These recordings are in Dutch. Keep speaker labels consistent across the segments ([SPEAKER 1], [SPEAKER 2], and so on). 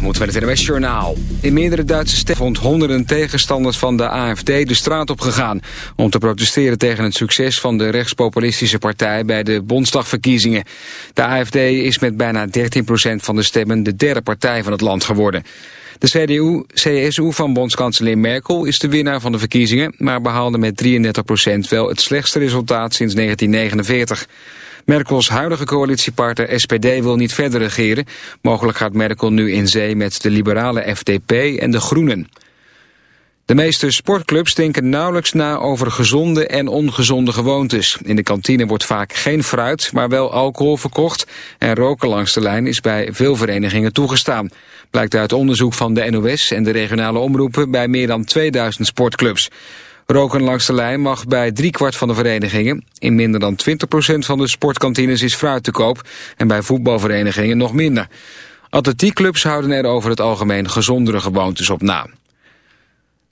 [SPEAKER 1] moet met het NWS Journaal. In meerdere Duitse steden vond honderden tegenstanders van de AFD de straat op gegaan... om te protesteren tegen het succes van de rechtspopulistische partij bij de Bondsdagverkiezingen. De AFD is met bijna 13% van de stemmen de derde partij van het land geworden. De CDU-CSU van bondskanselier Merkel is de winnaar van de verkiezingen... maar behaalde met 33% wel het slechtste resultaat sinds 1949. Merkels huidige coalitiepartner SPD wil niet verder regeren. Mogelijk gaat Merkel nu in zee met de liberale FDP en de Groenen. De meeste sportclubs denken nauwelijks na over gezonde en ongezonde gewoontes. In de kantine wordt vaak geen fruit, maar wel alcohol verkocht... en roken langs de lijn is bij veel verenigingen toegestaan. Blijkt uit onderzoek van de NOS en de regionale omroepen... bij meer dan 2000 sportclubs. Roken langs de lijn mag bij driekwart van de verenigingen. In minder dan 20% van de sportkantines is fruit te koop en bij voetbalverenigingen nog minder. Atletiekclubs houden er over het algemeen gezondere gewoontes op na.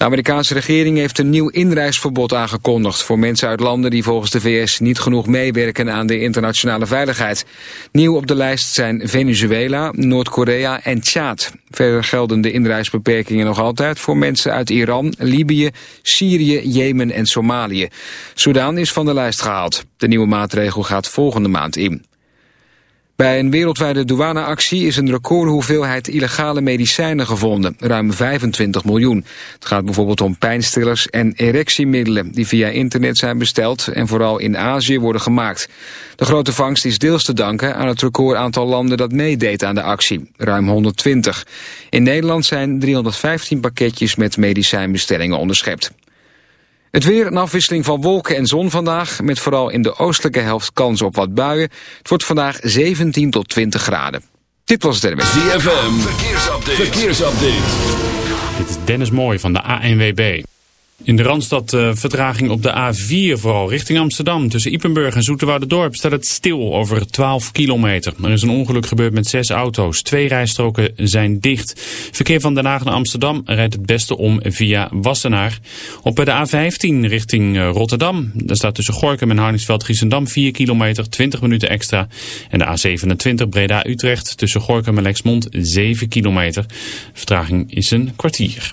[SPEAKER 1] De Amerikaanse regering heeft een nieuw inreisverbod aangekondigd... voor mensen uit landen die volgens de VS niet genoeg meewerken aan de internationale veiligheid. Nieuw op de lijst zijn Venezuela, Noord-Korea en Tjaad. Verder gelden de inreisbeperkingen nog altijd voor mensen uit Iran, Libië, Syrië, Jemen en Somalië. Soudaan is van de lijst gehaald. De nieuwe maatregel gaat volgende maand in. Bij een wereldwijde douaneactie is een recordhoeveelheid illegale medicijnen gevonden, ruim 25 miljoen. Het gaat bijvoorbeeld om pijnstillers en erectiemiddelen die via internet zijn besteld en vooral in Azië worden gemaakt. De grote vangst is deels te danken aan het record aantal landen dat meedeed aan de actie, ruim 120. In Nederland zijn 315 pakketjes met medicijnbestellingen onderschept. Het weer, een afwisseling van wolken en zon vandaag... met vooral in de oostelijke helft kans op wat buien. Het wordt vandaag 17 tot 20 graden. Dit was het
[SPEAKER 2] ZFM, verkeersupdate. verkeersupdate.
[SPEAKER 3] Dit is Dennis Mooij van de ANWB. In de Randstad uh, vertraging op de A4 vooral richting Amsterdam. Tussen Ipenburg en Dorp staat het stil over 12 kilometer. Er is een ongeluk gebeurd met zes auto's. Twee rijstroken zijn dicht. Verkeer van Den Haag naar Amsterdam rijdt het beste om via Wassenaar. Op de A15 richting uh, Rotterdam. Daar staat tussen Gorkum en Harningsveld-Giessendam 4 kilometer, 20 minuten extra. En de A27 Breda-Utrecht tussen Gorkum en Lexmond 7 kilometer. Vertraging is een kwartier.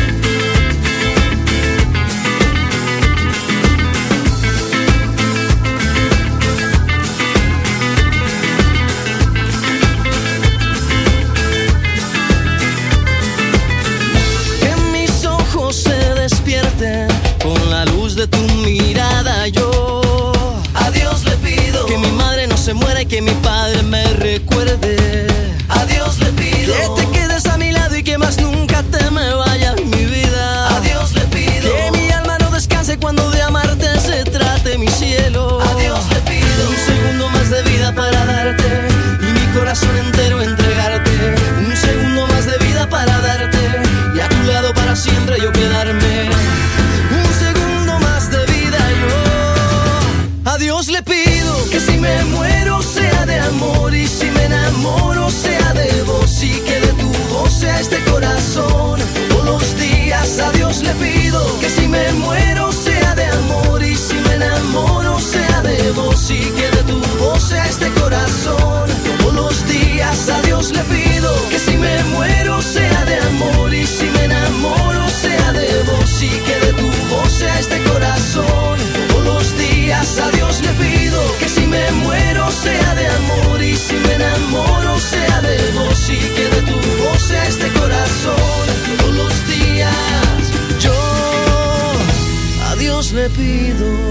[SPEAKER 4] olvido.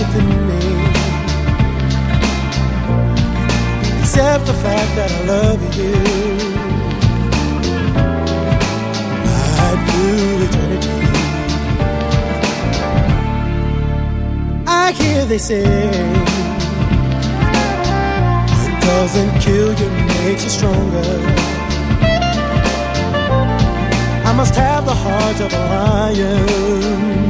[SPEAKER 5] Within me. Accept the fact that I love you. My blue eternity. I hear they say what doesn't kill you makes you stronger. I must have the heart of a lion.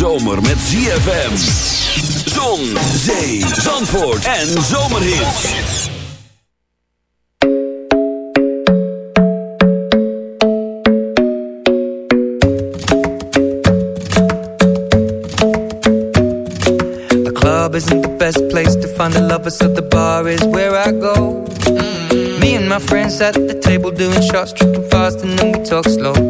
[SPEAKER 2] zomer met ZFM. Zon, zee, zandvoort en zomerhits.
[SPEAKER 6] The club isn't the best place to find a lover, so the bar is where I go. Mm. Me and my friends at the table doing shots, tripping fast, and then we talk slow.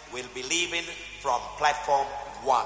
[SPEAKER 7] from platform one.